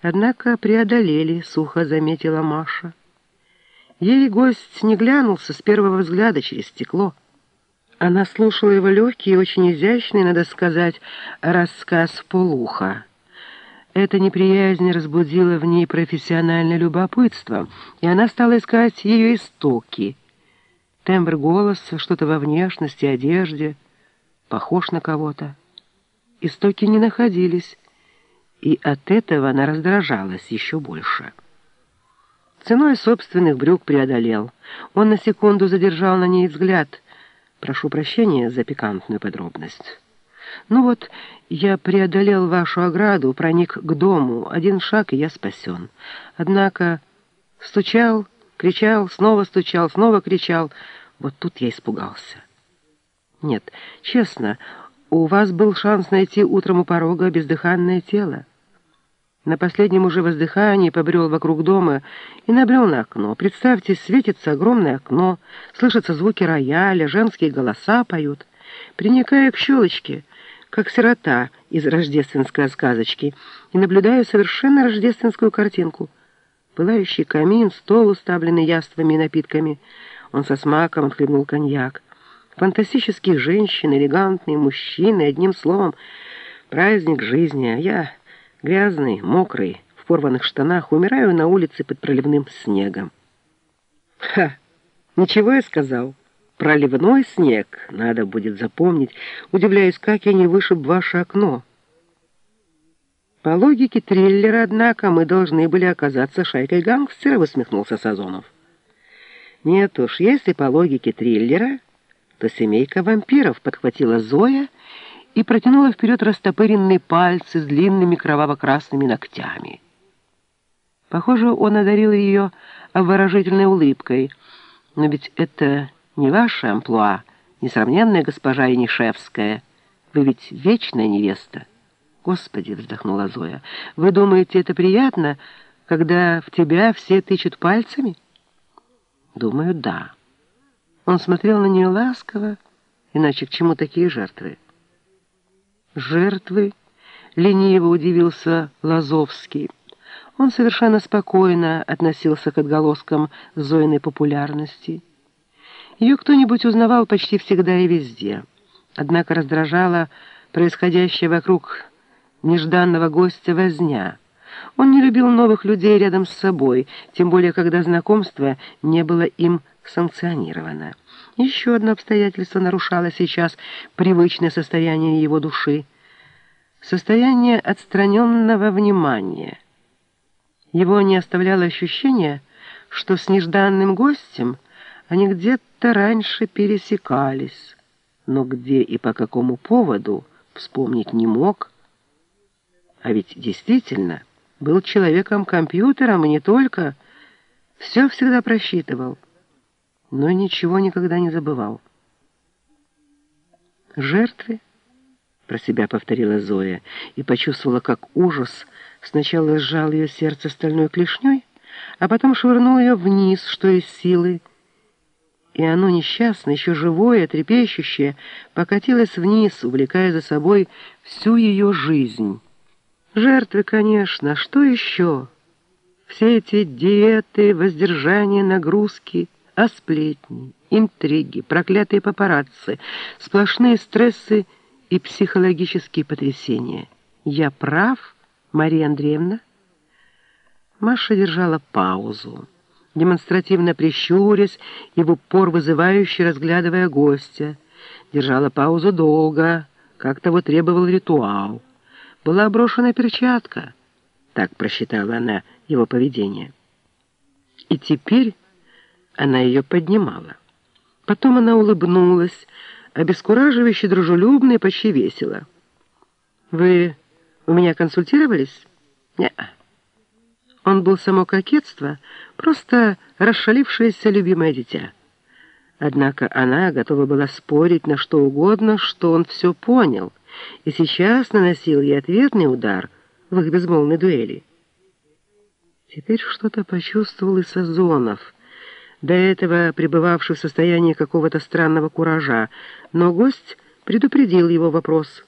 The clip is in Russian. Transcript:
Однако преодолели, сухо заметила Маша. Ей гость не глянулся с первого взгляда через стекло. Она слушала его легкий и очень изящный, надо сказать, рассказ полуха. Эта неприязнь разбудила в ней профессиональное любопытство, и она стала искать ее истоки. Тембр голоса, что-то во внешности, одежде, похож на кого-то. Истоки не находились, и от этого она раздражалась еще больше. Ценой собственных брюк преодолел. Он на секунду задержал на ней взгляд. Прошу прощения за пикантную подробность. Ну вот, я преодолел вашу ограду, проник к дому. Один шаг, и я спасен. Однако стучал, кричал, снова стучал, снова кричал. Вот тут я испугался. Нет, честно, у вас был шанс найти утром у порога бездыханное тело. На последнем уже воздыхании побрел вокруг дома и набрел на окно. Представьте, светится огромное окно, слышатся звуки рояля, женские голоса поют. Приникаю к щелочке, как сирота из рождественской сказочки, и наблюдаю совершенно рождественскую картинку. Пылающий камин, стол, уставленный яствами и напитками. Он со смаком отхлебнул коньяк. Фантастические женщины, элегантные мужчины, одним словом, праздник жизни, а я грязный, мокрый, в порванных штанах, умираю на улице под проливным снегом. Ха! Ничего я сказал. Проливной снег, надо будет запомнить. Удивляюсь, как я не вышиб ваше окно. По логике триллера, однако, мы должны были оказаться шайкой гангстеров, усмехнулся Сазонов. Нет уж, если по логике триллера, то семейка вампиров, подхватила Зоя и протянула вперед растопыренные пальцы с длинными кроваво-красными ногтями. Похоже, он одарил ее обворожительной улыбкой, но ведь это не ваше амплуа, несравненная госпожа Янишевская. Вы ведь вечная невеста. Господи, вздохнула Зоя, вы думаете, это приятно, когда в тебя все тычут пальцами? Думаю, да. Он смотрел на нее ласково, иначе к чему такие жертвы? Жертвы? Лениво удивился Лазовский. Он совершенно спокойно относился к отголоскам Зоиной популярности. Ее кто-нибудь узнавал почти всегда и везде. Однако раздражала происходящая вокруг нежданного гостя возня. Он не любил новых людей рядом с собой, тем более когда знакомство не было им санкционировано. Еще одно обстоятельство нарушало сейчас привычное состояние его души. Состояние отстраненного внимания. Его не оставляло ощущение, что с нежданным гостем они где-то раньше пересекались, но где и по какому поводу вспомнить не мог. А ведь действительно был человеком-компьютером и не только. Все всегда просчитывал, но ничего никогда не забывал. «Жертвы?» — про себя повторила Зоя и почувствовала, как ужас сначала сжал ее сердце стальной клешней, а потом швырнул ее вниз, что из силы, и оно несчастное, еще живое, трепещущее, покатилось вниз, увлекая за собой всю ее жизнь. Жертвы, конечно, что еще? Все эти диеты, воздержания, нагрузки, а сплетни, интриги, проклятые папарацци, сплошные стрессы и психологические потрясения. Я прав, Мария Андреевна? Маша держала паузу демонстративно прищурясь и в упор вызывающе разглядывая гостя. Держала паузу долго, как того требовал ритуал. Была брошена перчатка, так просчитала она его поведение. И теперь она ее поднимала. Потом она улыбнулась, обескураживающе дружелюбно и почти весело. «Вы у меня консультировались?» «Не-а». Он был само кокетство, просто расшалившееся любимое дитя. Однако она готова была спорить на что угодно, что он все понял, и сейчас наносил ей ответный удар в их безмолвной дуэли. Теперь что-то почувствовал и Сазонов, до этого пребывавший в состоянии какого-то странного куража, но гость предупредил его вопрос —